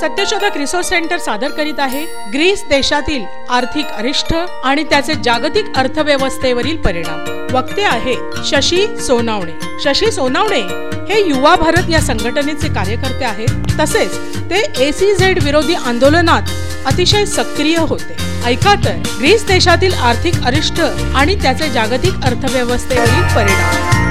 सत्यशोधक resource centre सादर करीत आहे. ग्रीस देशातील आर्थिक अरिष्ट आणि त्याचे जागतिक अर्थव्यवस्थेवरील परिणाम. वक्ते आहे शशी सोनावणे. शशी सोनावणे हे युवा भारत या संघटनेचे कार्यकर्ते आहेत. तसेच ते एसी झेड विरोधी आंदोलनात अतिशय सक्रिय होते. ऐका तर ग्रीस देशातील आर्थिक अरिष्ट आणि त्याचे जागतिक अर्थव्यवस्थेवरील परिणाम.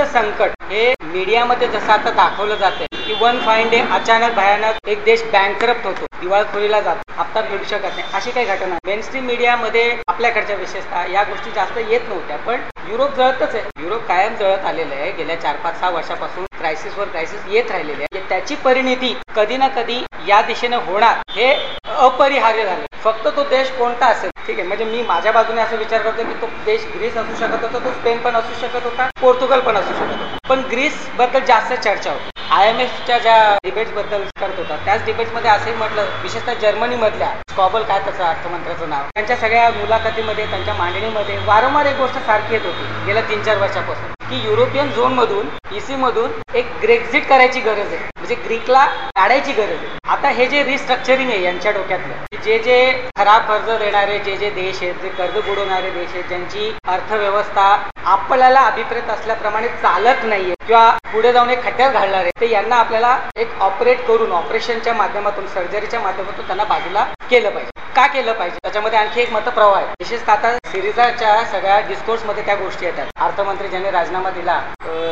कोरोनाचं संकट हे मीडियामध्ये जसं आता दाखवलं जाते की वन फाईन डे अचानक भयानक एक देश बँकरप्ट होतो. दिवाळखोरीला जातो. हप्ता फेडू शकत नाही. अशी काही घटना. मेनस्ट्रीम मीडियामध्ये आपल्याकडच्या विशेषतः या गोष्टी जास्त येत नव्हत्या. पण युरोप जळतच आहे. युरोप कायम जळत आलेलं आहे. गेल्या चार पाच सहा वर्षापासून क्रायसिसवर क्रायसिस येत राहिलेले आहे. त्याची परिणिती कधी ना कधी या दिशेने होणार हे अपरिहार्य झाले फक्त तो देश कोणता असेल? ठीक आहे. म्हणजे मी माझ्या बाजूने असं विचार करतो की तो देश ग्रीस असू शकत होता तो स्पेन पण असू शकत होता पोर्तुगल पण असू शकत होता. पण ग्रीसबद्दल जास्त चर्चा होती. आय एम एफच्या ज्या डिबेट्सबद्दल करत होता त्याच डिबेट्समध्ये असंही म्हटलं विशेषतः जर्मनी मधल्या स्कॉबल काय त्याचं अर्थमंत्र्याचं नाव त्यांच्या सगळ्या मुलाखतीमध्ये त्यांच्या मांडणीमध्ये वारंवार एक गोष्ट सारखी येत होती गेल्या तीन चार वर्षापासून की युरोपियन झोन मधून इसी मधून एक ग्रेक्झिट करायची गरज आहे. म्हणजे ग्रीकला काढायची गरज आहे. आता हे जे रिस्ट्रक्चरिंग आहे यांच्या डोक्यातलं की जे जे खराब कर्ज देणारे जे जे देश आहेत जे कर्ज बुडवणारे देश आहेत ज्यांची अर्थव्यवस्था आपल्याला अभिप्रेत असल्याप्रमाणे चालत नाहीये किंवा पुढे जाऊन एक खड्ड्यात घालणार आहे ते यांना आपल्याला एक ऑपरेट करून ऑपरेशनच्या माध्यमातून सर्जरीच्या माध्यमातून त्यांना बाजूला केलं पाहिजे. का केलं पाहिजे? त्याच्यामध्ये आणखी एक मतप्रवाह आहे. विशेषतः आता सिरीजाच्या सगळ्या डिस्कोर्समध्ये त्या गोष्टी येतात. अर्थमंत्री ज्यांनी राजीनामा दिला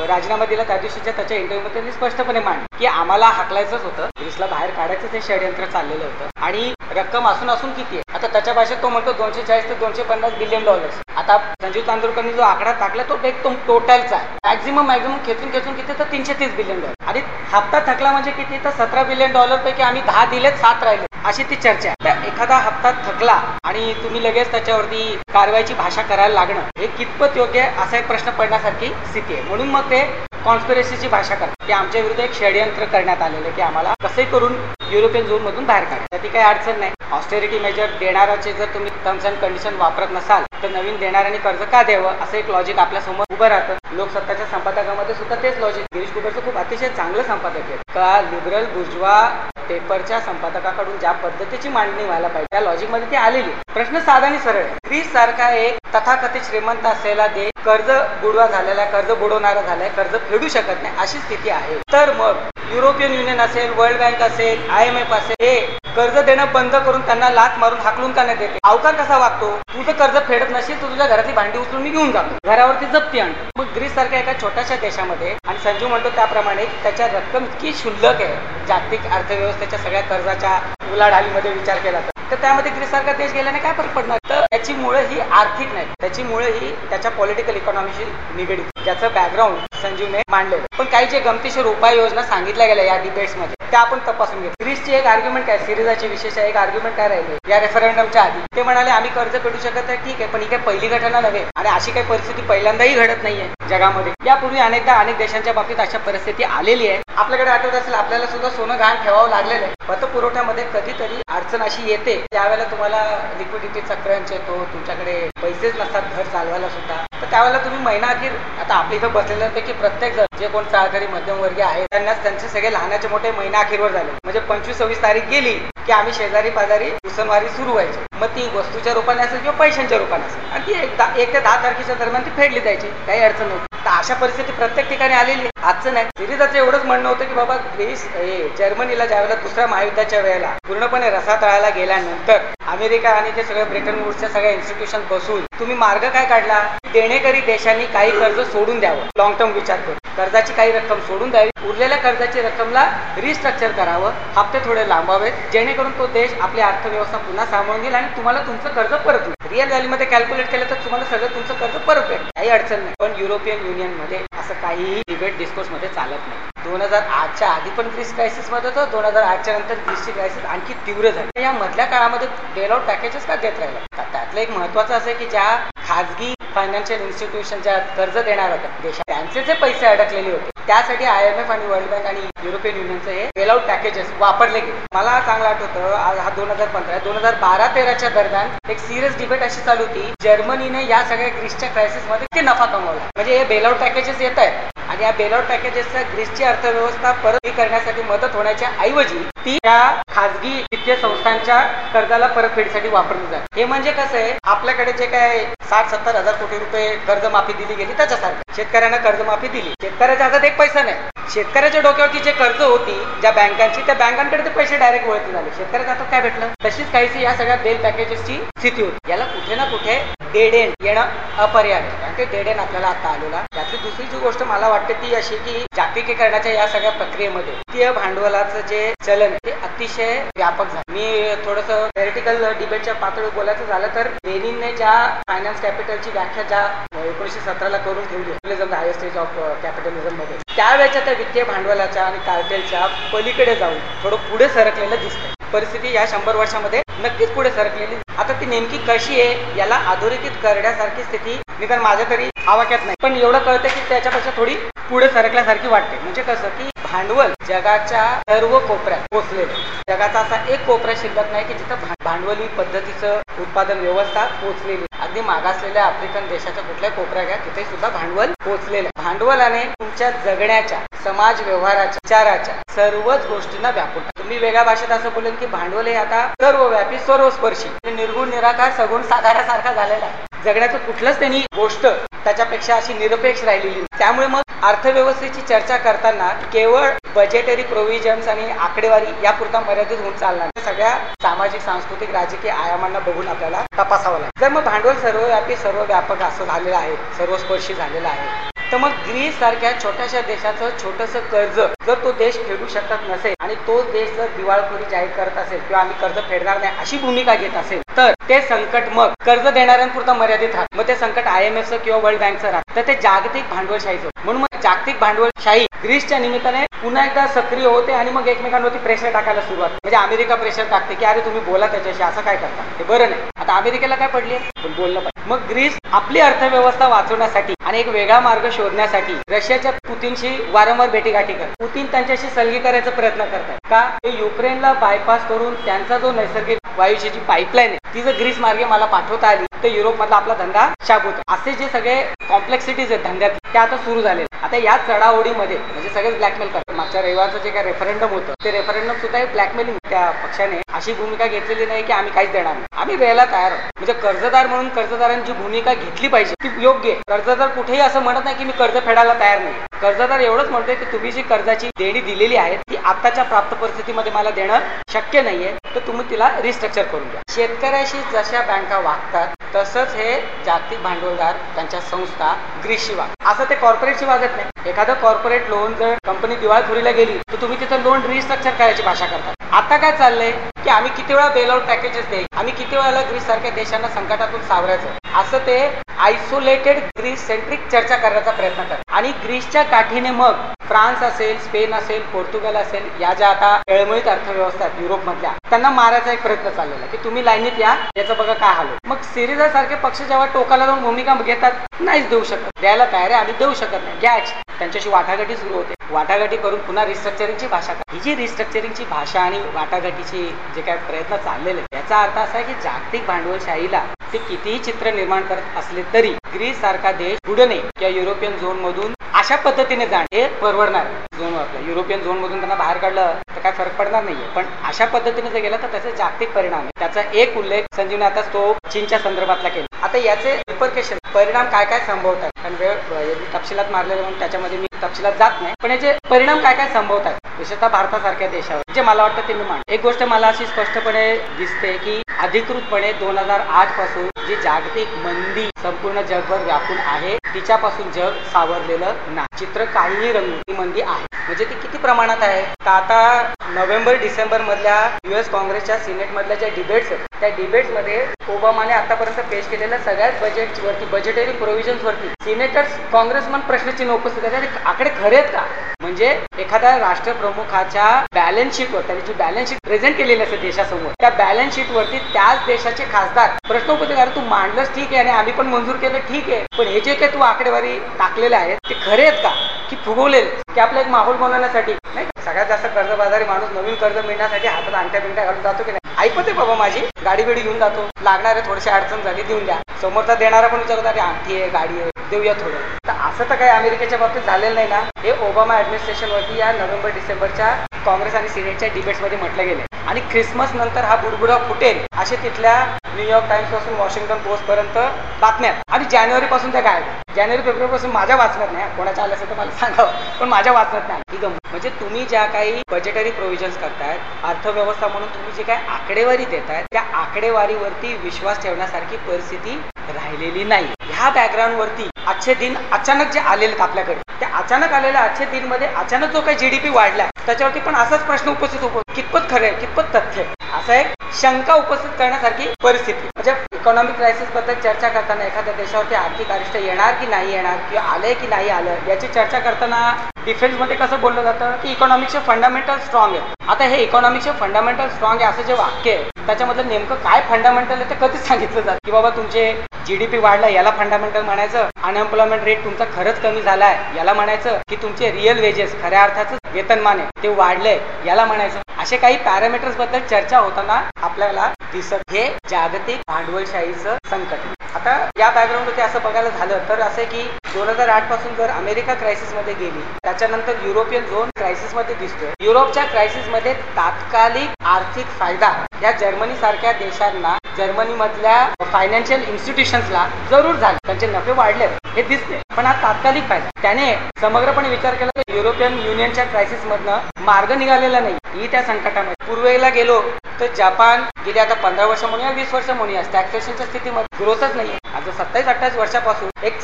राजीनामा दिला त्या दिवशीच्या त्याच्या इंटरव्ह्यू मध्ये स्पष्टपणे मांड की आम्हाला हाकलायचंच होतं. ग्रीसला बाहेर काढायचं ते षडयंत्र चाललेलं होतं. आणि रक्कम असून असून किती आहे? आता त्याच्या भाषेत तो म्हणतो दोनशे चाळीस ते दोनशे पन्नास बिलियन डॉलर्स आता संजीव तांदूरकरनी जो आकडा टाकला तो एकदम टोटलचा आहे. मॅक्झिमम मॅक्झिमम खेचून खेचून किती तर तीनशे तीस बिलियन डॉलर आणि हप्ता थकला म्हणजे किती? तर सतरा बिलियन डॉलर पैकी आम्ही दहा दिलेत सात राहिले. अशी ती चर्चा आहे. तर एखादा हप्ता थकला आणि तुम्ही लगेच त्याच्यावरती कारवाईची भाषा करायला लागणं हे कितपत योग्य आहे असा एक प्रश्न पडण्यासारखी स्थिती आहे. म्हणून मग ते कॉन्स्पिरसीची भाषा करतात. की आमच्या विरुद्ध एक षडयंत्र करण्यात आलेलं आहे की आम्हाला कसे करून युरोपियन झोन मधून बाहेर काढा. त्याची काही अडचण नाही. ऑस्टेरिटी मेजर देणाराचे जर तुम्ही टर्म्स अँड कंडिशन वापरत नसाल तर नवीन देणाऱ्यांनी कर्ज का द्यावं? असं एक लॉजिक आपल्यासमोर उभं राहतं. लोकसत्ताच्या संपादकामध्ये सुद्धा तेच लॉजिक गिरीश कुबरचं खूप अतिशय चांगलं संपादक आहे. का लिबरल बुर्जवा पेपरच्या संपादकाकडून ज्या पद्धतीची मांडणी व्हायला पाहिजे त्या लॉजिकमध्ये ती आलेली प्रश्न साधा आणि सरळ आहे. ग्रीस सारखा एक तथाकथित श्रीमंत असलेला देश कर्ज बुडवा झालेला आहे, कर्ज बुडवणारा झालाय कर्ज फेडू शकत नाही अशी स्थिती आहे. तर मग युरोपियन युनियन असेल वर्ल्ड बँक असेल आय एम एफ असेल हे कर्ज देणं बंद करून त्यांना लात मारून हाकलून का नाही देते? अवकार कसा वागतो? तू जर कर्ज फेडत नसेल तर तुझ्या घरातली भांडी उचलून मी घेऊन जातो. घरावरती जप्ती आणतो मग ग्रीस सारख्या एका छोट्याशा देशामध्ये आणि संजू म्हणतो त्याप्रमाणे त्याच्या रक्कम इतकी शुल्लक आहे. जागतिक अर्थव्यवस्थेच्या सगळ्या कर्जाच्या उलाढालीमध्ये विचार केला तर. तर त्यामध्ये ग्रीस सारखा देश गेल्याने काय फरक पडणार? तर त्याची मुळे ही आर्थिक नाही त्याची मुळे ही त्याच्या पॉलिटिकल इकॉनॉमीशी निगडीत. ज्याचं बॅकग्राऊंड संजीवने मांडलेलं पण काही जे गमतीशीर उपाययोजना सांगितल्या गेल्या या डिबेट्समध्ये त्या आपण तपासून घेऊ. सिरीजची एक आर्ग्युमेंट काय? सिरीजाची विशेष एक आर्ग्युमेंट काय राहिले? या रेफरेंडमच्या आधी. ते म्हणाले आम्ही कर्ज फेडू शकत आहे ठीक आहे पण ही काही पहिली घटना नव्हे. आणि अशी काही परिस्थिती पहिल्यांदाही घडत नाहीये जगामध्ये. यापूर्वी अनेकदा अनेक देशांच्या बाबतीत अशा परिस्थिती आलेली आहे. आपल्याकडे आठवत असेल आपल्याला सुद्धा सोनं गहाण ठेवावं लागलेलं आहे. पतपुरवठ्यामध्ये कधीतरी अडचण अशी येते. त्यावेळेला तुम्हाला लिक्विडिटीचा क्रंच येतो तुमच्याकडे पैसेच नसतात घर चालवायला सुद्धा. तर त्यावेळेला तुम्ही महिना अखेर आता आपल्या इथं बसलेल्यांपैकी प्रत्येक जण जे कोण चाळकरी मध्यमवर्गीय आहेत त्यांना त्यांचे सगळे लहानाचे मोठे महिना अखेरवर झाले. म्हणजे पंचवीस सव्वीस तारीख गेली की आम्ही शेजारी पाजारी उसनवारी सुरू व्हायची. मग ती वस्तूच्या रूपाने असेल किंवा पैशांच्या रूपाने असेल. आणि ती एक ते दहा तारखेच्या दरम्यान ती फेडली जायची. काही अडचण नव्हती. तर अशा परिस्थिती प्रत्येक ठिकाणी आलेली आजचं नाही. सिरीजाचं एवढंच म्हणणं होतं की बाबा ग्रीस हे जर्मनीला ज्यावेळेला दुसऱ्या महायुद्धाच्या वेळेला पूर्णपणे रसातळाला गेल्यानंतर अमेरिका आणि ते सगळे ब्रिटन वूडच्या सगळ्या इन्स्टिट्यूशन बसून तुम्ही मार्ग काय काढला? देणेकरी देशांनी काही कर्ज सोडून द्यावं. लॉंग टर्म विचार करून. कर्जाची काही रक्कम सोडून द्यावी. उरलेल्या कर्जाची रक्कमला रिस्ट्रक्चर करावं. हप्ते थोडे लांबावेत. जेणेकरून तो देश आपली अर्थव्यवस्था पुन्हा सांभाळून घेईल आणि तुम्हाला तुमचं कर्ज परत येईल रिअल व्हॅल्यूमध्ये कॅल्क्युलेट केलं तर तुम्हाला सगळं तुमचं कर्ज परत भेटेल. काही अडचण नाही. पण युरोपियन युनियनमध्ये असं काहीही डिबेट डिस्कोर्समध्ये चालत नाही. दोन हजार आठच्या आधी पण ग्रीस क्रायसिसमध्ये होतं दोन हजार आठच्या नंतर ग्रीसची क्रायसिस आणखी तीव्र झाली. या मधल्या काळामध्ये बेल आउट पॅकेजेस का देत राहिलं? त्यातलं एक महत्वाचं असं की ज्या खाजगी फायनान्शियल इन्स्टिट्यूशन ज्या कर्ज देणार होत्या देशात त्यांचे जे पैसे अडकलेले होते त्यासाठी आय एम एफ आणि वर्ल्ड बँक आणि युरोपियन युनियनचे हे बेल आउट पॅकेजेस वापरले गेले. मला चांगलं आठवतं आज हा दोन हजार पंधरा दोन हजार बारा तेराच्या दरम्यान एक सिरियस डिबेट अशी चालू होती. जर्मनीने या सगळ्या ग्रीसच्या क्रायसिसमध्ये ते नफा कमवला? म्हणजे हे बेल आउट पॅकेजेस येत आहेत. आणि या बेलॉट पॅकेजेस पॅकेजेसचा ग्रीसची अर्थव्यवस्था परत करण्यासाठी मदत होण्याच्या ऐवजी ती त्या खासगी वित्तीय संस्थांच्या कर्जाला परतफेडीसाठी वापरली जाते. हे म्हणजे कसं आहे? आपल्याकडे जे काय साठ सत्तर हजार कोटी रुपये कर्जमाफी दिली गेली त्याच्यासारखं. शेतकऱ्यांना कर्जमाफी दिली. शेतकऱ्याच्या हातात एक पैसा नाही. शेतकऱ्याच्या डोक्यावरती जे कर्ज होती ज्या बँकांची त्या बँकांकडे ते पैसे डायरेक्ट वळती झाले. शेतकऱ्याच्या हातात काय भेटलं? तशीच काहीशी या सगळ्या बेल पॅकेजेसची स्थिती होती. याला कुठे ना कुठे डेडेन येणं अपरिहार्य कारण ते डेडेन आपल्याला आता आलेला त्यातली दुसरी जी गोष्ट मला वाटते ती अशी की जागतिकीकरणाच्या या सगळ्या प्रक्रियेमध्ये वित्तीय भांडवलाचं जे चलन ते अतिशय व्यापक झालं. मी थोडस थेरेटिकल डिबेटच्या पातळीवर बोलायचं झालं तर लेनिनने ज्या फायनान्स कॅपिटलची व्याख्या ज्या एकोणीशे सतराला करून ठेवली हायस्ट स्टेज ऑफ कॅपिटलिझममध्ये त्यावेळेच्या त्या वित्तीय भांडवलाच्या आणि कार्टेलच्या पलीकडे जाऊन थोडं पुढे सरकलेलं दिसतंय. परिस्थिती या शंभर वर्षामध्ये नक्कीच पुढे सरकलेली आता ती नेमकी कशी आहे याला अधोरेखित करण्यासारखी स्थिती निदान माझ्या तरी आवाक्यात नाही. पण एवढं कळतं की त्याच्यापेक्षा थोडी पुढे सरकल्यासारखी वाटते. म्हणजे कसं की भांडवल जगाच्या सर्व कोपऱ्यात पोहोचलेलं जगाचा असा एक कोपरा शिल्लक नाही की जिथं भांडवली पद्धतीचं उत्पादन व्यवस्था पोचलेली अगदी मागासलेल्या आफ्रिकन देशाच्या कुठल्या कोपऱ्या घ्या तिथे सुद्धा भांडवल पोहोचलेलं भांडवलाने तुमच्या जगण्याच्या समाज व्यवहाराच्या विचाराच्या सर्वच गोष्टींना व्यापून तुम्ही वेगळ्या भाषेत असं बोलेन की भांडवल हे आता सर्वव्यापी सर्वस्पर्शी. निर्गुण निराकार सगुण साकारासारखा झालेला आहे. जगण्याचं कुठलंच त्यांनी गोष्ट त्याच्यापेक्षा अशी निरपेक्ष राहिलेली त्यामुळे मग अर्थव्यवस्थेची चर्चा करताना केवळ बजेटरी प्रोव्हिजन्स आणि आकडेवारी यापुरता मर्यादित होऊन चालणार सगळ्या सामाजिक सांस्कृतिक राजकीय आयामांना बघून आपल्याला तपासावं लागेल. जर मग भांडवल सर्वव्यापी सर्व व्यापक असं झालेलं आहे सर्वस्पर्शी झालेलं आहे तर मग ग्रीस सारख्या छोट्याशा देशाचं छोटस कर्ज जर तो देश फेडू शकत नसेल आणि तो देश जर दिवाळखोरी जाहीर करत असेल किंवा आम्ही कर्ज फेडणार नाही अशी भूमिका घेत असेल तर ते संकट मग कर्ज देणाऱ्यांपुरतं मर्यादित राहत. मग ते संकट आय एम एफचं किंवा वर्ल्ड बँकचं राहत. तर ते जागतिक भांडवलशाहीचं. म्हणून मग जागतिक भांडवलशाही ग्रीसच्या निमित्ताने पुन्हा एकदा सक्रिय होते आणि मग एकमेकांवरती प्रेशर टाकायला सुरुवात. म्हणजे अमेरिका प्रेशर टाकते की अरे तुम्ही बोला त्याच्याशी असं काय करता? हे बरं नाही. आता अमेरिकेला काय पडली आपण बोललं पाहिजे. मग ग्रीस आपली अर्थव्यवस्था वाचवण्यासाठी आणि एक वेगळा मार्ग शोधण्यासाठी रशियाच्या पुतीनशी वारंवार भेटीगाठी करत. पुतीन त्यांच्याशी सलगी करायचा प्रयत्न करतात का ते युक्रेनला बायपास करून त्यांचा जो नैसर्गिक वायूची जी पाईपलाईन आहे ती जर ग्रीस मार्गे मला पाठवता आली तर युरोपमधला आपला धंदा शाबूत असे जे सगळे कॉम्प्लेक्सिटीज आहेत धंद्यात ते आता सुरू झाले आता या चढाओढीमध्ये म्हणजे सगळेच ब्लॅकमेल करतात. मागच्या रविवारचं जे काय रेफरंडम होतं ते रेफरंडम सुद्धा ब्लॅकमेलिंग त्या पक्षाने. अशी भूमिका घेतलेली नाही की आम्ही काहीच देणार नाही. आम्ही द्यायला तयार आहोत. म्हणजे कर्जदार म्हणून कर्जदारांची भूमिका घेतली पाहिजे ती योग्य आहे. कर्जदार कुठेही असं म्हणत नाही की मी कर्ज फेडायला तयार नाही कर्जदार एवढंच म्हणतोय की तुम्ही जी कर्जाची देणी दिलेली आहे ती आताच्या प्राप्त परिस्थितीमध्ये मला देणं शक्य नाहीये तर तुम्ही तिला रिस्ट्रक्चर करून द्या शेतकऱ्याशी जशा बँका वागतात तसंच हे जागतिक भांडवलदार त्यांच्या संस्था ग्रीसशी वाग. असं ते कॉर्पोरेटशी वागत नाही. एखादं कॉर्पोरेट लोन जर कंपनी दिवाळखोरीला गेली तर तुम्ही तिथं लोन रिस्ट्रक्चर करायची भाषा करता. आता काय चाललंय? की आम्ही किती वेळा बेलआउट पॅकेजेस देईल? आम्ही किती वेळा ग्रीस सारख्या देशांना संकटातून सावरायचं? असं ते आयसोलेटेड ग्रीस सेंट्रिक चर्चा करण्याचा प्रयत्न करतात. आणि ग्रीसच्या काठीने मग फ्रान्स असेल स्पेन असेल पोर्तुगल असेल या ज्या आता एळमळीत अर्थव्यवस्था आहेत युरोपमधल्या त्यांना मारायचा एक प्रयत्न चाललेला की तुम्ही लाईनीत या याचं बघा काय हाल मग सिरिजा सारखे पक्ष जेव्हा टोकाला जाऊन भूमिका घेतात नाहीच देऊ शकत. द्यायला तयार आहे आम्ही देऊ शकत नाही. घ्या त्यांच्याशी वाटाघाटी सुरू होते. वाटाघाटी करून पुन्हा रिस्ट्रक्चरिंगची भाषा ही जी रिस्ट्रक्चरिंगची भाषा आणि वाटाघाटीची जे काय प्रयत्न चाललेले याचा अर्थ असा आहे की जागतिक भांडवलशाहीला ते कितीही चित्र निर्माण करत असले तरी ग्रीस सारखा देश बुडणे किंवा युरोपियन झोन मधून अशा पद्धतीने जाणे हे परवडणार झोन आपल्या युरोपियन झोन मधून त्यांना बाहेर काढलं तर काय फरक पडणार नाहीये. पण अशा पद्धतीने जर गेला तर त्याचे जागतिक परिणाम आहे त्याचा एक उल्लेख संजीवने आता तो चीनच्या संदर्भातला केला. आता याचे रिपरकेशन परिणाम काय काय संभवतात? कारण वेळ तपशिलात मारलेले म्हणून त्याच्यामध्ये तपशिलात जात नाही. पण याचे परिणाम काय काय संभवतात? विशेषतः भारतासारख्या देशावर. जे मला वाटतं ते मी मान एक गोष्ट मला अशी स्पष्टपणे दिसते की अधिकृतपणे दोन हजार आठपासून जी जागतिक मंदी संपूर्ण जगभर व्यापून आहे तिच्यापासून जग सावरलेलं नाही. चित्र काहीही रंगून मंदी आहे. म्हणजे ती किती प्रमाणात आहे? तर आता नोव्हेंबर डिसेंबर मधल्या युएस काँग्रेसच्या सिनेट मधल्या ज्या डिबेट्स आहेत त्या डिबेट्समध्ये ओबामाने आतापर्यंत पेश केलेल्या सगळ्याच बजेट वरती बजेटरी प्रोव्हिजन्स वरती सिनेटर्स काँग्रेसमन प्रश्नचिन्ह उपस्थित आकडे खरे आहेत का? म्हणजे एखाद्या राष्ट्रप्रमुखाच्या बॅलन्स शीटवर त्याने जी बॅलन्स शीट प्रेझेंट केलेली असते देशासमोर त्या बॅलन्स शीट वरती त्याच देशाचे खासदार प्रश्न उपस्थित तू मांडलंच ठीक आहे आणि आम्ही पण मंजूर केलं ठीक आहे पण हे जे काही तू आकडेवारी टाकलेले आहेत ते खरे आहेत का? की फुगवलेले? की आपलं एक माहोल बनवण्यासाठी? नाही सगळ्यात जास्त कर्जबाजारी माणूस नवीन कर्ज मिळण्यासाठी हातात आणत्या बिंट्या घालून जातो की नाही? ऐकत आहे बाबा माझी गाडी बिडी घेऊन जातो लागणारे थोडीशी अडचण झाली देऊन द्या. समोरचा देणारा पण विचारतो अरे आणखी आहे गाडी आहे देऊया थोडं. तर असं तर काही अमेरिकेच्या बाबतीत झालेलं नाही ना. हे ओबामा ऍडमिनिस्ट्रेशनवरती या नोव्हेंबर डिसेंबरच्या काँग्रेस आणि सिनेटच्या डिबेट्समध्ये म्हटलं गेले आणि ख्रिसमस नंतर हा बुडबुडा फुटेल असे तिथल्या न्यूयॉर्क टाइम्सपासून वॉशिंग्टन पोस्ट पर्यंत बातम्यात आणि जानेवारी पासून त्या काय जानेवारी फेब्रुवारी पासून माझ्या वाचण्यात नाही. कोणाच्या आलं असेल तर मला सांगावं पण माझ्या वाचण्यात नाही. ही म्हणजे तुम्ही ज्या काही बजेटरी प्रोव्हिजन्स करतायत अर्थव्यवस्था म्हणून तुम्ही जे काही आकडेवारी देतायत त्या आकडेवारीवरती विश्वास ठेवण्यासारखी परिस्थिती राहिलेली नाही ह्या बॅकग्राऊंड वरती आजचे दिन अचानक जे आलेले आहेत आपल्याकडे त्या अचानक आलेल्या आजचे दिनमध्ये अचानक जो काही जीडीपी वाढला त्याच्यावरती पण असाच प्रश्न उपस्थित होतो. कितपत खरं आहे कितपत तथ्य आहे? असं एक शंका उपस्थित करण्यासारखी परिस्थिती. म्हणजे इकॉनॉमिक क्रायसिसबद्दल चर्चा करताना एखाद्या देशावरती आर्थिक अरिष्ट येणार की नाही येणार किंवा आलंय की नाही आलं याची चर्चा करताना डिफेन्समध्ये कसं बोललं जातं? की इकॉनॉमिक्सचे फंडामेंटल स्ट्रॉंग आहे. आता हे इकॉनॉमिकचे फंडामेंटल स्ट्रॉंग आहे असं जे वाक्य आहे त्याच्यामधलं नेमकं काय फंडामेंटल आहे ते कधीच सांगितलं जातं की बाबा तुमचे जीडीपी वाढला याला फंडामेंटल म्हणायचं. अनएम्प्लॉयमेंट रेट तुमचा खरंच कमी झालाय याला म्हणायचं की तुमचे रिअल वेजेस खऱ्या अर्थाचं वेतनमान आहे ते वाढलंय याला म्हणायचं. असे काही पॅरामीटर्सबद्दल चर्चा होताना आपल्याला दिसत हे जागतिक भांडवलशाहीचं संकट. आता या बॅकग्राऊंड असं बघायला झालं तर असं की दोन हजार आठपासून जर अमेरिका क्रायसिसमध्ये गेली त्याच्यानंतर युरोपियन झोन क्रायसिसमध्ये दिसतोय. युरोपच्या क्रायसिसमध्ये तात्कालिक आर्थिक फायदा या जर्मनी सारख्या देशांना जर्मनी मधल्या फायनान्शियल इन्स्टिट्यूशन्सला जरूर झाले. त्यांचे नफे वाढले. हे दिसते. पण हा तात्कालिक फायदा. त्याने समग्रपणे विचार केला तर युरोपियन युनियनच्या क्रायसिस मधनं मार्ग निघालेला नाही. ही त्या संकटामध्ये. पूर्वेला गेलो तर जपान गेली आता पंधरा वर्ष म्हणूया वीस वर्ष म्हणूया स्टॅग्नेशनच्या स्थितीमध्ये. ग्रोथच नाही आता सत्तावीस अठ्ठावीस वर्षापासून एक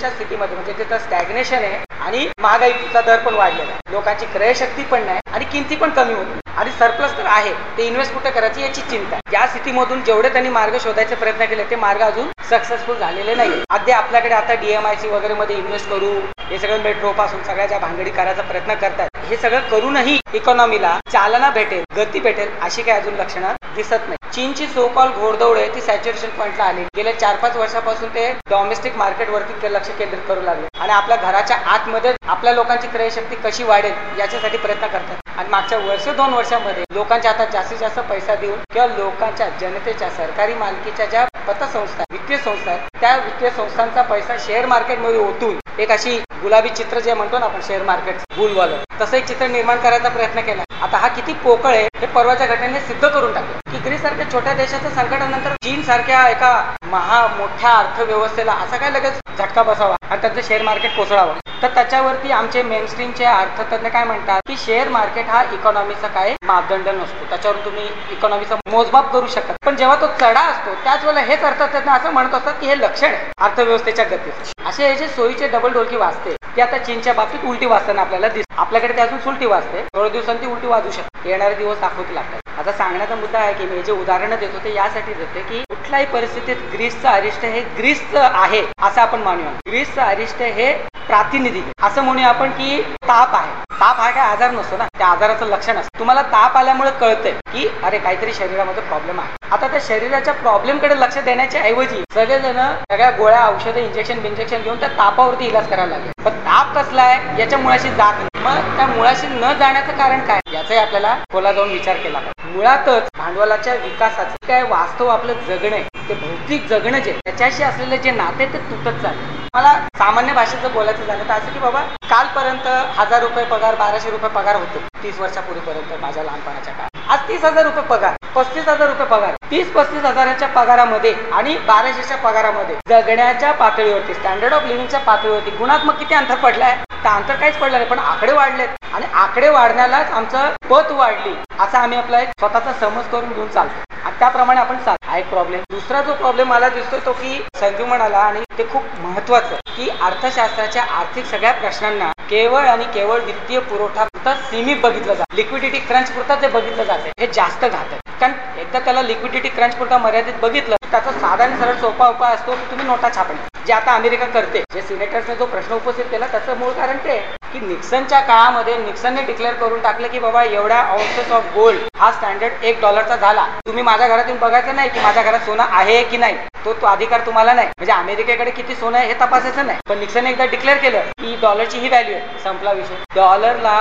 स्टॅग्नेशनच्या स्थितीमध्ये म्हणजे तिथं स्टॅग्नेशन आहे आणि महागाईचा दर पण वाढलेला आहे. लोकांची क्रयशक्ती पण नाही आणि किमती पण कमी होती आणि सरप्लस तर आहे ते इन्व्हेस्ट कुठे करायची याची चिंता या स्थितीमधून जेवढे त्यांनी मार्ग शोधायचे प्रयत्न केले ते मार्ग अजून सक्सेसफुल झालेले नाही अगदी आपल्याकडे आता डीएमआयसी वगैरे मध्ये इन्व्हेस्ट करू हे सगळं मेट्रो पासून सगळ्या ज्या भांगडी करायचा प्रयत्न करतात हे सगळं करूनही इकॉनॉमीला चालना भेटेल गती भेटेल अशी काही अजून लक्षणं दिसत नाही. चीनची सो घोडदौड आहे ती सॅच्युरेशन पॉईंटला आली गेल्या चार पाच वर्षापासून ते डॉमेस्टिक मार्केटवरती लक्ष केंद्रित करू लागले. आणि आपल्या घराच्या आतमध्ये आपल्या लोकांची क्रयशक्ती कशी वाढेल याच्यासाठी प्रयत्न करतात. आणि मागच्या वर्ष दोन वर्षामध्ये लोकांच्या हातात जास्तीत जास्त पैसा देऊन किंवा लोकांच्या जनतेच्या सरकारी मालकीच्या ज्या पतसंस्था वित्तीय संस्था आहेत त्या वित्तीय संस्थांचा पैसा शेअर मार्केटमध्ये ओतून एक अशी गुलाबी चित्र जे म्हणतो ना आपण शेअर मार्केट गुलवालं तसं एक चित्र निर्माण करायचा प्रयत्न केला. आता हा किती पोकळ आहे हे परवाच्या घटनेने सिद्ध करून टाकलं. की ग्रीस सारख्या छोट्या देशाच्या संकटानंतर चीन सारख्या एका महा मोठ्या अर्थव्यवस्थेला असा काय लगेच झटका बसावा आणि त्यांचं शेअर मार्केट कोसळावं? तर त्याच्यावरती आमचे मेनस्ट्रीमचे अर्थतज्ञ काय म्हणतात की शेअर मार्केट हा इकॉनॉमीचा काय मापदंड नसतो. त्याच्यावर तुम्ही इकॉनॉमीचा मोजमाप करू शकता. पण जेव्हा तो चढा असतो त्याच वेळेला हेच अर्थतज्ञ असं म्हणत असतात की हे लक्षण आहे. अर्थव्यवस्थेच्या गतीत. असे हे जे सोयीचे डबल डोलकी वाचते ती आता चीनच्या बाबतीत उलटी वाचताना आपल्याला दिसते आपल्याकडे ते अजून सुलटी वाचते थोड्या दिवसांनी ती उलटी वाजू शकते. येणारे दिवस दाखवतील आपल्याला आता सांगण्याचा मुद्दा आहे की मी जे उदाहरणं देतो ते यासाठी देते की कुठल्याही परिस्थितीत ग्रीसचं अरिष्ट हे ग्रीसचं आहे असं आपण मानूया. ग्रीसचं अरिष्ट हे प्रातिनिधिक असं म्हणूया आपण की ताप आहे. ताप हा काय आजार नसतो ना त्या आजाराचं लक्षण असतं. तुम्हाला ताप आल्यामुळे कळतंय. की अरे काहीतरी शरीरामध्ये प्रॉब्लेम आहे. आता त्या शरीराच्या प्रॉब्लेमकडे लक्ष देण्याच्या ऐवजी सगळेजण सगळ्या गोळ्या औषधं इंजेक्शन बिंजेक्शन घेऊन त्या तापावरती इलाज करायला लागले. पण ताप कसला आहे? याच्या मुळाशी जात नाही. मग त्या मुळाशी न जाण्याचं कारण काय? याचाही आपल्याला खोला जाऊन विचार केला पाहिजे. मुळातच भांडवलाच्या विकासाचं काय वास्तव आपलं जगणं आहे? ते भौतिक जगणं जे त्याच्याशी असलेले जे नाते ते तुटत चालले. मला सामान्य भाषेचं बोलायचं झालं तर असं की बाबा कालपर्यंत हजार रुपये पगार बाराशे रुपये पगार होते. तीस वर्षापूर्वीपर्यंत माझ्या लहानपणाच्या काळात. आज तीस हजार रुपये पगार पस्तीस हजार रुपये पगार. तीस पस्तीस हजाराच्या पगारामध्ये आणि बाराशेच्या पगारामध्ये जगण्याच्या पातळीवरती स्टँडर्ड ऑफ लिव्हिंगच्या पातळीवरती गुणात्मक किती अंतर पडलाय? तर अंतर काहीच पडलं नाही पण आकडे वाढलेत. आणि आकडे वाढण्यालाच आमचं पत वाढली. असा आम्ही आपला एक स्वतःचा समज करून घेऊन चालतो त्याप्रमाणे आपण चाल हा एक प्रॉब्लेम दुसरा जो प्रॉब्लेम मला दिसतोय तो की संजू म्हणाला आणि ते खूप महत्वाचं की अर्थशास्त्राच्या आर्थिक सगळ्या प्रश्नांना केवळ आणि केवळ वित्तीय पुरवठा पुरता सीमित बघितलं जातं. लिक्विडिटी क्रंच पुरता जे बघितलं जाते हे जास्त घातक कारण एकदा त्याला लिक्विडिटी क्रंच पुरता मर्यादित बघितलं त्याचा साधा आणि सरळ सोपा उपाय असतो की तुम्ही नोटा छापणे जे आता अमेरिका करते जे सिनेटर्सने जो प्रश्न उपस्थित केला त्याचं मूळ कारण ते की निक्सनच्या काळामध्ये निक्सनने डिक्लेअर करून टाकलं की बाबा एवढ्या ऑन्सेस ऑफ गोल्ड हा स्टँडर्ड एक डॉलरचा झाला. तुम्ही माझ्या घरात येऊन बघायचं नाही की माझ्या घरात सोनं आहे की नाही? तो तो अधिकार तुम्हाला नाही. म्हणजे अमेरिकेकडे किती सोनं आहे हे तपासायचं नाही. पण निक्सन एकदा डिक्लेअर केलं की डॉलरची ही व्हॅल्यू आहे. संपला विषय. डॉलरला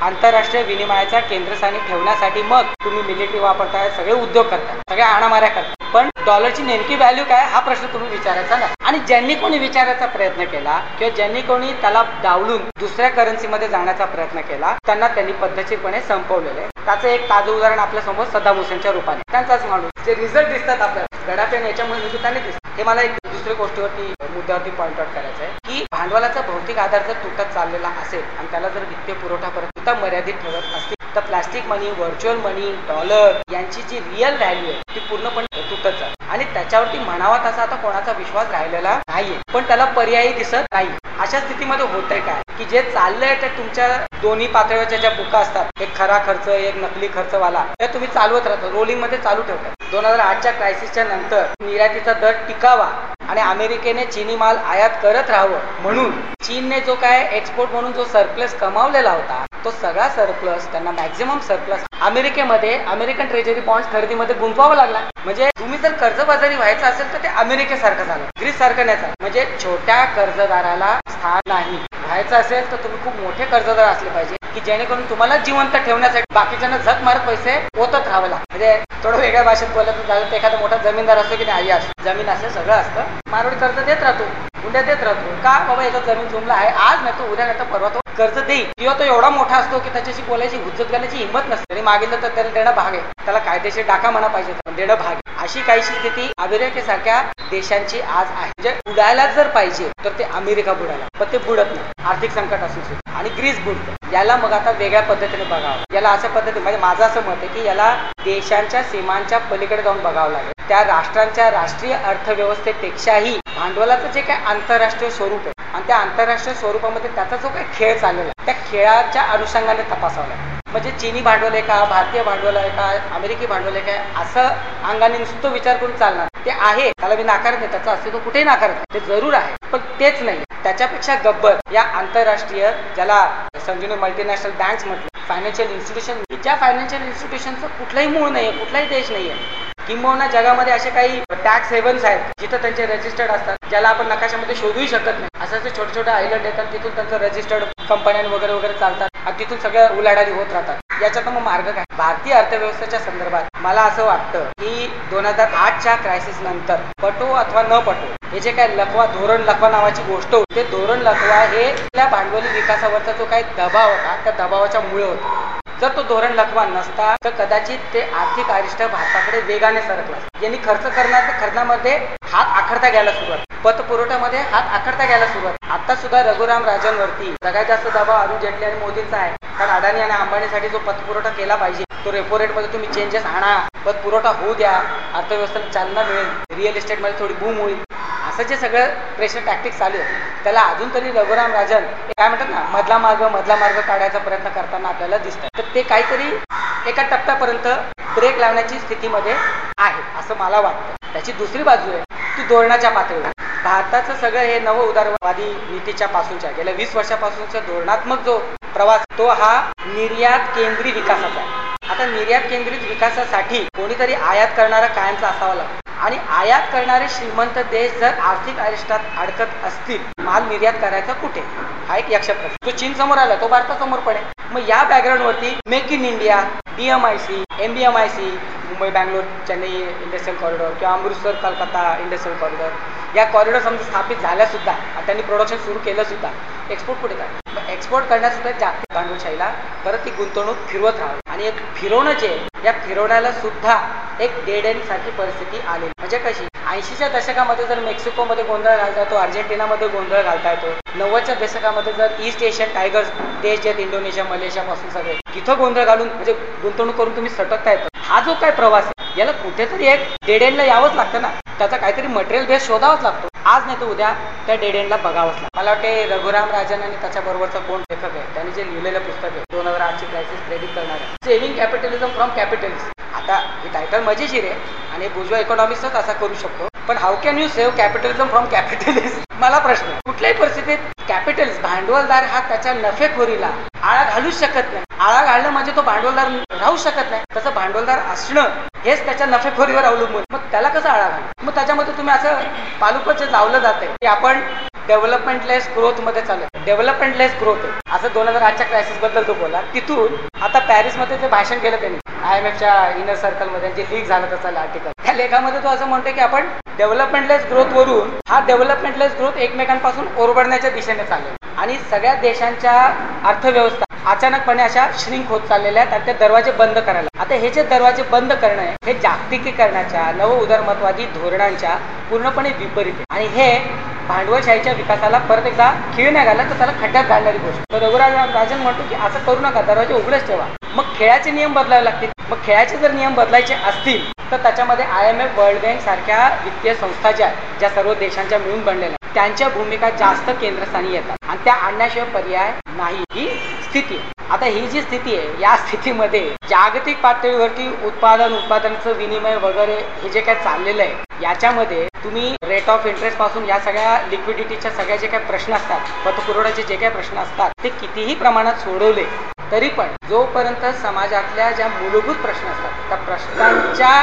आंतरराष्ट्रीय विनिमयाच्या केंद्रस्थानी ठेवण्यासाठी मग तुम्ही मिलिटरी वापरताय सगळे उद्योग करताय सगळ्या आणामाऱ्या करताय. पण डॉलरची नेमकी व्हॅल्यू काय हा प्रश्न तुम्ही विचारायचा नाही. आणि ज्यांनी कोणी विचारायचा प्रयत्न केला किंवा ज्यांनी कोणी त्याला डावलून दुसऱ्या करन्सीमध्ये जाण्याचा प्रयत्न केला त्यांना त्यांनी पद्धतशीरपणे संपवलेलं आहे. त्याचं एक ताजं उदाहरण आपल्यासमोर सद्दाम हुसेनच्या रूपाने. त्यांचाच माणूस. जे रिझल्ट दिसतात आपल्याला गडापेन याच्यामुळे म्हणजे निमित्ताने दिसत. हे मला एक दुसऱ्या गोष्टीवरती मुद्द्यावरती पॉईंट आउट करायचं आहे की भांडवलाचा भौतिक आधार जर तुटत चाललेला असेल आणि त्याला जर वित्तीय पुरवठा परत मर्यादित ठेवत असतील तर plastic money virtual money dollar यांची जी रिअल व्हॅल्यू आहे ती पूर्णपणे तुटत जाते. आणि त्याच्यावरती म्हणावा तसा आता कोणाचा विश्वास राहिलेला नाहीये. पण त्याला पर्यायी दिसत नाही अशा स्थितीमध्ये होतंय काय? की जे चाललंय ते तुमच्या दोन्ही पातळीवरच्या ज्या बुका असतात एक खरा खर्च एक नकली खर्चवाला त्या तुम्ही चालवत राहता रोलिंगमध्ये चालू ठेवता. दोन हजार आठच्या क्रायसिसच्या नंतर निर्यातीचा दर टिकावा आणि अमेरिकेने चीनी माल आयात करत राहावं म्हणून चीनने जो काय एक्सपोर्ट म्हणून जो सरप्लस कमावलेला होता तो सगळा सरप्लस त्यांना मॅक्झिमम सरप्लस अमेरिकेमध्ये अमेरिकन ट्रेजरी बॉन्ड खरेदीमध्ये गुंतवावा लागला. म्हणजे तुम्ही जर कर्जबाजारी व्हायचं असेल तर ते अमेरिकेसारखं झालं. ग्रीस सारखं नाही झालं. म्हणजे छोट्या कर्जदाराला स्थान नाही. व्हायचं असेल तर तुम्ही खूप मोठे कर्जदार असले पाहिजे. की जेणेकरून तुम्हाला जिवंत ठेवण्यासाठी बाकीच्यांना झक मारत पैसे ओतत राहावं लागतं. म्हणजे थोडं वेगळ्या भाषेत बोलत झालं तर एखादा मोठा जमीनदार असतो की नाही आई असतो जमीन असेल सगळं असतं. मारवाडी कर्ज देत राहतो. उद्या देत राहतो. का बाबा याचा जमीन जुमला आहे? आज नाही तो उद्या नाही तर परवा तो कर्ज देईल किंवा तो एवढा मोठा असतो की त्याच्याशी बोलायची हुज्जत घालायची हिंमत नसते. तरी मागितलं तर त्याला देणं भाग आहे. त्याला कायदेशीर डाका म्हणा पाहिजे पण देणं भाग आहे. अशी काहीशी स्थिती अमेरिकेसारख्या देशांची आज आहे. म्हणजे बुडायला जर पाहिजे तर ते अमेरिका बुडायला. पण ते बुडत नाही. आर्थिक संकट असू सुद्धा. आणि ग्रीस बुडतं. याला मग आता वेगळ्या पद्धतीने बघावं. याला अशा पद्धतीने म्हणजे माझं असं मत आहे की याला देशांच्या सीमांच्या पलीकडे जाऊन बघावं लागेल. त्या राष्ट्रांच्या राष्ट्रीय अर्थव्यवस्थेपेक्षाही भांडवलाचं जे काय आंतरराष्ट्रीय स्वरूप आहे आणि त्या आंतरराष्ट्रीय स्वरूपामध्ये त्याचा जो काही खेळ चाललेला आहे त्या खेळाच्या अनुषंगाने तपासावं लागेल. म्हणजे चीनी भांडवल आहे का भारतीय भांडवल आहे का अमेरिकी भांडवल आहे का असं अंगाने नुसतं विचार करून चालणार ते आहे. त्याला मी नाकारत नाही त्याचं अस्तित्व कुठेही नाकारत नाही. ते जरूर आहे पण तेच नाही. त्याच्यापेक्षा गब्बर या आंतरराष्ट्रीय ज्याला संजीवनी मल्टीनॅशनल बँक्स म्हटलं फायनान्शियल इन्स्टिट्यूशन ज्या फायनान्शियल इन्स्टिट्यूशनचं कुठलाही मूळ नाहीये कुठलाही देश नाहीये किंबहुना जगामध्ये असे काही टॅक्स हेवन्स आहेत जिथं त्यांचे रजिस्टर्ड असतात ज्याला आपण नकाशामध्ये शोधूही शकत नाही. असं छोटे छोटे आयलंड येतात तिथून त्यांचं रजिस्टर्ड कंपन्या वगैरे वगैरे चालतात आणि तिथून सगळ्या उलाढाली होत राहतात. याच्यात मग मार्ग काय? भारतीय अर्थव्यवस्थेच्या संदर्भात मला असं वाटतं की दोन हजार आठच्या क्रायसिस नंतर पटो अथवा न पटो हे जे काय लखवा धोरण लखवा नावाची गोष्ट होती ते धोरण लखवा हे आपल्या भांडवली विकासावरचा जो काही दबाव होता त्या दबावाच्या मुळे होता. जर तो धोरण लखवा नसता तर कदाचित ते आर्थिक अरिष्ट भारताकडे वेगाने सरकला. यांनी खर्च करणार खर्चामध्ये हात आखडता घ्यायला सुरुवात. पतपुरवठ्यामध्ये हात आखडता घ्यायला सुरुवात. आता सुद्धा रघुराम राजनवरती सगळ्यात जास्त दबाव अरुण जेटली आणि मोदींचा आहे. कारण अडाणी आणि अंबानीसाठी जो पतपुरवठा केला पाहिजे तो रेपो रेटमध्ये तुम्ही चेंजेस आणा. पतपुरवठा होऊ द्या. अर्थव्यवस्थेला चालना मिळेल. रिअल इस्टेटमध्ये थोडी बूम होईल. असं जे सगळं प्रेशर टॅक्टिक्स चालू आहे त्याला अजून तरी रघुराम राजन काय म्हणतात ना मधला मार्ग मधला मार्ग काढायचा प्रयत्न करताना आपल्याला दिसतात तर ते काहीतरी एका टप्प्यापर्यंत ब्रेक लावण्याची स्थितीमध्ये आहे असं मला वाटतं. त्याची दुसरी बाजू आहे ती धोरणाच्या पातळीवर. भारताचं सगळं हे नव उदारवादी नीतीच्या पासूनच्या गेल्या वीस वर्षापासूनचा धोरणात्मक जो प्रवास तो हा निर्यात केंद्रीय विकासाचा आहे. आता निर्यात केंद्रित विकासासाठी कोणीतरी आयात करणारा कायमचा असावा लागतो. आणि आयात करणारे श्रीमंत देश जर आर्थिक अरिष्टात अडकत असतील माल निर्यात करायचा कुठे? हा एक यक्ष प्रश्न. जो चीन समोर आला तो भारतासमोर पडेल. मग या बॅकग्राऊंड वरती make in India DMIC MBMIC Mumbai Bangalore Chennai industrial corridor किंवा अमृतसर कलकत्ता इंडस्ट्रियल कॉरिडॉर या कॉरिडॉर समजा स्थापित झाल्या सुद्धा त्यांनी प्रोडक्शन सुरू केलं सुद्धा एक्सपोर्ट कुठे काय मग एक्सपोर्ट करण्यासुद्धा जागतिक भांडवलशाहीला परत ती गुंतवणूक फिरवत राहावी. आणि एक फिरवणं जे या फिरवण्याला सुद्धा एक डेड एंड सारखी परिस्थिती आली म्हणजे कशी? ऐंशीच्या दशकामध्ये जर मेक्सिकोमध्ये गोंधळ घालता येतो अर्जेंटिनामध्ये गोंधळ घालता येतो नव्वदच्या दशकामध्ये जर ईस्ट एशियन टायगर्स देश जे आहेत इंडोनेशिया मलेशियापासून सगळे तिथं गोंधळ घालून म्हणजे गुंतवणूक करून तुम्ही सटकता येतं. हा जो काय प्रवास आहे याला कुठेतरी एक डेड एंडला यावंच लागतं ना. त्याचा काहीतरी मटेरियल बेस शोधावाच लागतो. आज नाही तर उद्या त्या डेड एंडला बघावंच लागतं मला वाटते रघुराम राजन आणि त्याच्याबरोबरचा कोण लेखक आहे त्याने जे लिहिलेलं पुस्तक आहे दोन हजार आठची क्रायसिस प्रेडिक करणार आहे. सेव्हिंग कॅपिटलिझम फ्रॉम कॅपिटलिस्ट आता हे टायटल मजेशीर आहे आणि बुजवा इकॉनॉमिक्सच असा करू शकतो. पण how can you save capitalism from capitalist मला प्रश्न. आहे. कुठल्याही परिस्थितीत कॅपिटलिस्ट भांडवलदार हा त्याच्या नफेखोरीला आळा घालूच शकत नाही. आळा घालणं म्हणजे तो भांडवलदार राहू शकत नाही. तसं भांडवलदार असणं हेच त्याच्या नफेखोरीवर अवलंबून. मग त्याला कसं आळा घाल मग त्याच्यामध्ये तुम्ही असं पालुपच लावलं जाते की आपण डेव्हलपमेंटलेस ग्रोथमध्ये चालू डेव्हलपमेंटलेस ग्रोथ आहे. असं दोन हजार आठच्या क्रायसिसबद्दल तो बोला तिथून आता पॅरिसमध्ये ते भाषण केलं त्यांनी. आय एम एफच्या इनर सर्कलमध्ये जे लीक झालं त्याचं आर्टिकल त्या लेखामध्ये तो असं म्हणतो की आपण डेव्हलपमेंटलेस ग्रोथ वरून हा डेव्हलपमेंटलेस ग्रोथ एकमेकांपासून ओरबडण्याच्या दिशेने चाललेला आणि सगळ्या देशांच्या अर्थव्यवस्था अचानकपणे अशा श्रिंक होत चाललेल्या आहेत आणि ते दरवाजे बंद करायला आता हे जे दरवाजे बंद करणं आहे हे जागतिकीकरणाच्या नव उदारमतवादी धोरणांच्या पूर्णपणे विपरीत आहे. आणि हे भांडवलशाहीच्या विकासाला परत एकदा खीळ नाही घाला तर त्याला खड्ड्यात घालणारी गोष्ट. तर रघुराज राजन म्हणतो की असं करू नका दरवाजे उघडेच ठेवा. मग खेळाचे नियम बदलावे लागतील. मग खेळाचे जर नियम बदलायचे असतील तर त्याच्यामध्ये I M F World Bank सारख्या वित्तीय संस्था ज्या ज्या सर्व देशांच्या मिळून बनलेल्या आहेत, त्यांच्या भूमिका जास्त केंद्रस्थानी येतात. आणि त्या आणण्याशिवाय पर्याय नाही. ही स्थिती आता ही जी स्थिती आहे या स्थितीमध्ये जागतिक पातळीवरती उत्पादन उत्पादनाचं विनिमय वगैरे हे जे काय चाललेलं आहे याच्यामध्ये तुम्ही रेट ऑफ इंटरेस्टपासून या सगळ्या लिक्विडिटीच्या सगळ्या जे काही प्रश्न असतात पतपुरवठ्याचे जे काही प्रश्न असतात ते कितीही प्रमाणात सोडवले तरी पण जोपर्यंत समाजातल्या ज्या मूलभूत प्रश्न असतात त्या प्रश्नांच्या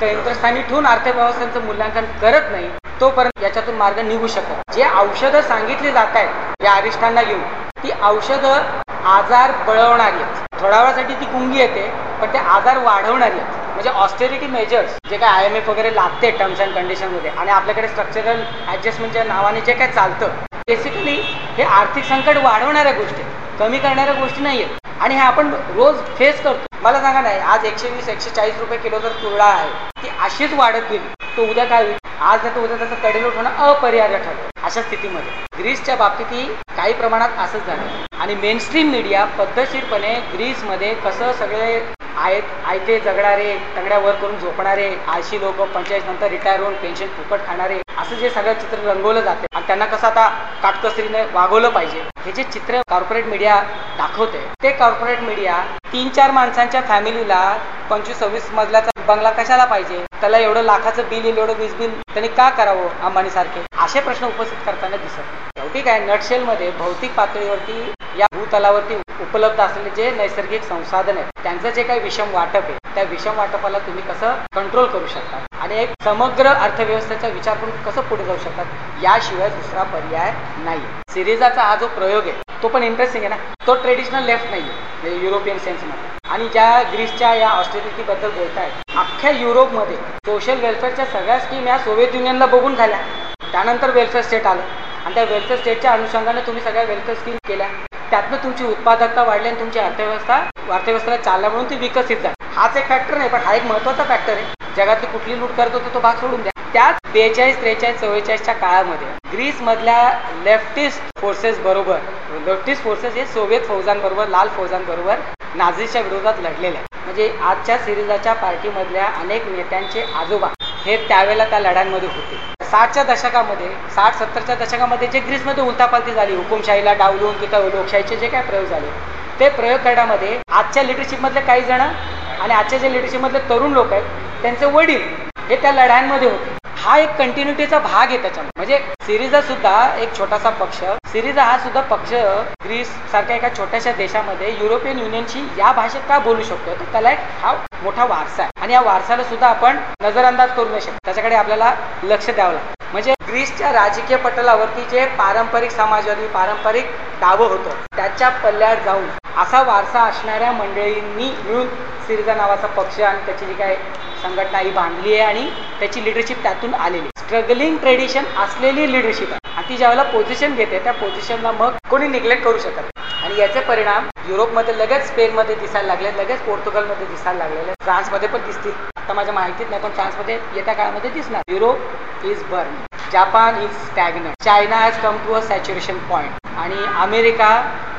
केंद्रस्थानी ठेवून अर्थव्यवस्थेचं मूल्यांकन करत नाही तोपर्यंत याच्यातून मार्ग निघू शकत जे औषधं सांगितली जात आहेत या अरिष्ठांना घेऊन ती औषधं आजार बळवणारी आहेत. थोड्या वेळासाठी ती गुंगी येते पण ते आजार वाढवणारी आहेत. म्हणजे ऑस्टेरिटी मेजर्स जे काय आय एम एफ वगैरे लागते टर्म्स अँड कंडिशनमध्ये आणि आपल्याकडे स्ट्रक्चरल ॲडजस्टमेंटच्या नावाने जे काय चालतं बेसिकली हे आर्थिक संकट वाढवणाऱ्या गोष्टी आहेत. कमी करणाऱ्या गोष्टी नाही आहेत आणि हे आपण रोज फेस करतो. मला सांगा नाही आज एकशे वीस एकशे चाळीस रुपये किलो जर तुरडा आहे ती अशीच वाढत गेली तो उद्या काय होईल? आज नाही तर उद्या त्याचा कडेलोट होणं अपरिहार्य ठरतं अशा स्थितीमध्ये ग्रीसच्या बाबतीतही काही प्रमाणात असंच झालं. आणि मेनस्ट्रीम मीडिया पद्धतशीरपणे ग्रीसमध्ये कसं सगळे आहेत आयते जगणारे तंगड्या वर करून झोपणारे आळशी लोक पंचायत नंतर रिटायर होऊन पेन्शन फुकट खाणारे असं जे सगळं चित्र रंगवलं जाते आणि त्यांना कसं आता काटकसरीने वागवलं पाहिजे हे जे चित्र कॉर्पोरेट मीडिया दाखवते ते कॉर्पोरेट मीडिया तीन चार माणसांच्या फॅमिलीला पंचवीस सव्वीस मजल्याचा बंगला कशाला पाहिजे त्याला एवढं लाखाचं बिल येईल एवढं वीज बिल त्यांनी का करावं अंबानी सारखे असे प्रश्न उपस्थित करताना दिसत नाही. शेवटी काय नटशेल मध्ये भौतिक पातळीवरती या भूतलावरती उपलब्ध असलेले जे नैसर्गिक संसाधन आहेत त्यांचं जे काही विषम वाटप आहे त्या विषम वाटपाला तुम्ही कसं कंट्रोल करू शकता? आणि एक समग्र अर्थव्यवस्थेचा विचार करून कसं पुढे जाऊ शकतात? याशिवाय दुसरा पर्याय नाही सिरीजाचा हा जो प्रयोग आहे तो पण इंटरेस्टिंग आहे ना? तो ट्रेडिशनल लेफ्ट नाही आहे युरोपियन सेन्समध्ये आणि ज्या ग्रीसच्या या ऑस्ट्रेलिटीबद्दल बोलतायत अख्ख्या युरोपमध्ये सोशल वेलफेअरच्या सगळ्या स्कीम या सोव्हिएत युनियनला बघून झाल्या. त्यानंतर वेलफेअर स्टेट आलं. आणि त्या वेलफेअर स्टेटच्या अनुषंगाने तुम्ही सगळ्या वेलफेअर स्कीम केल्या. त्यातनं तुमची उत्पादकता वाढली आणि तुमची अर्थव्यवस्था अर्थव्यवस्थेला चालना म्हणून ती विकसित झाली. हाच एक फॅक्टर नाही पण हा एक महत्त्वाचा फॅक्टर आहे. जगातली कुठली लूट करत होतो तो भाग सोडून द्या. त्याच बेचाळीस त्रेचाळीस चव्वेचाळीसच्या काळामध्ये ग्रीस मधल्या लेफ्टिस्ट फोर्सेस बरोबर लेफ्टिस्ट फोर्सेस हे सोव्हिएत फौजांबरोबर लाल फौजांबरोबर नाझीच्या विरोधात लढलेल्या म्हणजे आजच्या सिरिजाच्या पार्टीमधल्या अनेक नेत्यांचे आजोबा हे त्यावेळेला त्या लढ्यांमध्ये होते. साठच्या दशकामध्ये साठ सत्तरच्या दशकामध्ये जे ग्रीसमध्ये उलथापालती झाली हुकुमशाहीला डावलून तिथं लोकशाहीचे जे काय प्रयोग झाले ते प्रयोग करण्यामध्ये आजच्या लिडरशिपमधले काही जण आणि आजच्या जे लिडरशिपमधले तरुण लोक आहेत त्यांचे वडील हे त्या लढ्यांमध्ये होते. हा एक कंटिन्युटीचा भाग आहे त्याच्यामध्ये. म्हणजे सिरिजा सुद्धा एक छोटासा पक्ष सिरिजा हा सुद्धा पक्ष ग्रीस सारख्या एका छोट्याशा देशामध्ये युरोपियन युनियनशी या भाषेत का बोलू शकतो तर त्याला एक हा मोठा वारसा आहे. आणि या वारसाला सुद्धा आपण नजरअंदाज करू नाही शकतो. त्याच्याकडे आपल्याला लक्ष द्यावं लागतं. म्हणजे ग्रीसच्या राजकीय पटलावरती जे पारंपरिक समाजवादी पारंपरिक दावं होतं त्याच्या पल्ल्यावर जाऊन असा वारसा असणाऱ्या मंडळींनी मिळून सिरिजा नावाचा पक्ष आणि त्याची जी काय संघटना ही बांधली आहे आणि त्याची लिडरशिप त्यातून आलेली स्ट्रगलिंग ट्रेडिशन असलेली लिडरशिप आहे आणि ती ज्यावेळेला पोझिशन घेते त्या पोझिशनला मग कोणी निग्लेक्ट करू शकत नाही. आणि याचे परिणाम युरोपमध्ये लगेच स्पेनमध्ये दिसायला लागले लगेच पोर्तुगलमध्ये दिसायला लागलेले. फ्रान्समध्ये पण दिसतील. आता माझ्या माहितीत नाही पण फ्रान्समध्ये येत्या काळामध्ये दिसणार. Europe is burn Japan is stagnant China has come to a saturation point आणि अमेरिका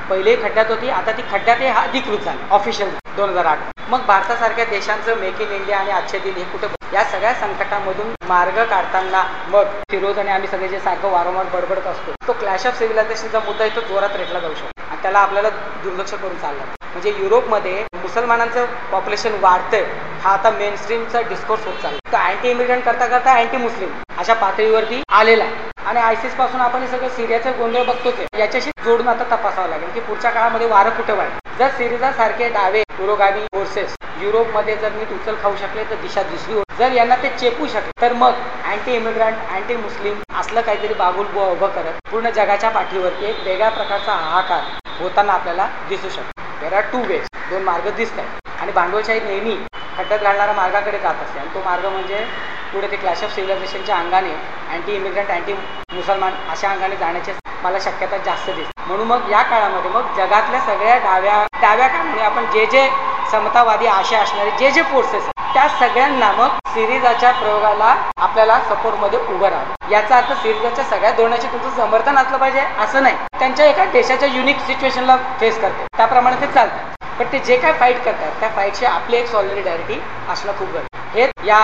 पहिले खड्ड्यात होती आता ती खड्ड्यात हे अधिकृत झाली. ऑफिशियल दोन हजार आठ. मग भारतासारख्या देशांचं मेक इन इंडिया आणि आजचे दिन हे कुठे? या सगळ्या संकटामधून मार्ग काढताना मग फिरोज आणि आम्ही सगळे जे सारखं वारंवार बडबडत असतो तो क्लॅश ऑफ सिव्हिलायझेशनचा मुद्दा इथं जोरात रेटला जाऊ शकतो. त्याला आपल्याला दुर्लक्ष करून चाललं. म्हणजे युरोपमध्ये मुसलमानांचं पॉप्युलेशन वाढतंय. हा आता मेन स्ट्रीमचा डिस्कोर्स होत चालला. तर अँटी इमिग्रंट करता करता अँटी मुस्लिम अशा पातळीवरती आलेला आहे. आणि आयसिसपासून आपण हे सगळं सिरियाचा गोंधळ बघतोच आहे. याच्याशी जोडून आता तपासावं लागेल की पुढच्या काळामध्ये वारं कुठं वाढेल. जर सिरिजा सारखे डावे पुरोगामी फोर्सेस युरोपमध्ये जर नीट उचल खाऊ शकले तर दिशा दुसरी होती जर यांना ते चेपू शकले तर मग अँटी इमिग्रंट अँटी मुस्लिम असलं काहीतरी बागुल उभं करत पूर्ण जगाच्या पाठीवरती एक वेगळ्या प्रकारचा हाहाकार होताना आपल्याला दिसू शकतो. देर आर टू वेज दोन मार्ग दिसत आहेत आणि भांडवलशाही नेहमी खड्ड्यात घालणाऱ्या मार्गाकडे जात असते. आणि तो मार्ग म्हणजे पुढे ते क्लॅश ऑफ सिव्हिलायझेशनच्या अंगाने अँटी इमिग्रंट अँटी मुसलमान अशा अंगाने जाण्याची मला शक्यता जास्त दिसते. म्हणून मग या काळामध्ये मग जगातल्या सगळ्या डाव्या डाव्या काळामध्ये आपण जे जे समतावादी आशा असणारे जे जे फोर्सेस त्या सगळ्यांना मग सिरीजाच्या प्रयोगाला आपल्याला सपोर्टमध्ये उभं राहावं. याचा अर्थ सिरीजाच्या सगळ्या धोरणाचे तुमचं समर्थन असलं पाहिजे असं नाही. त्यांच्या एका देशाच्या युनिक सिच्युएशनला फेस करते. त्याप्रमाणे ते चालतात पण ते जे काय फाईट करतात त्या फाईटची आपली एक सॉलिडॅरिटी असणं खूप गरजेचं हे या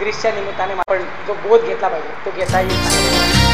ग्रीसच्या निमित्ताने आपण जो बोध घेतला पाहिजे तो घेता येईल.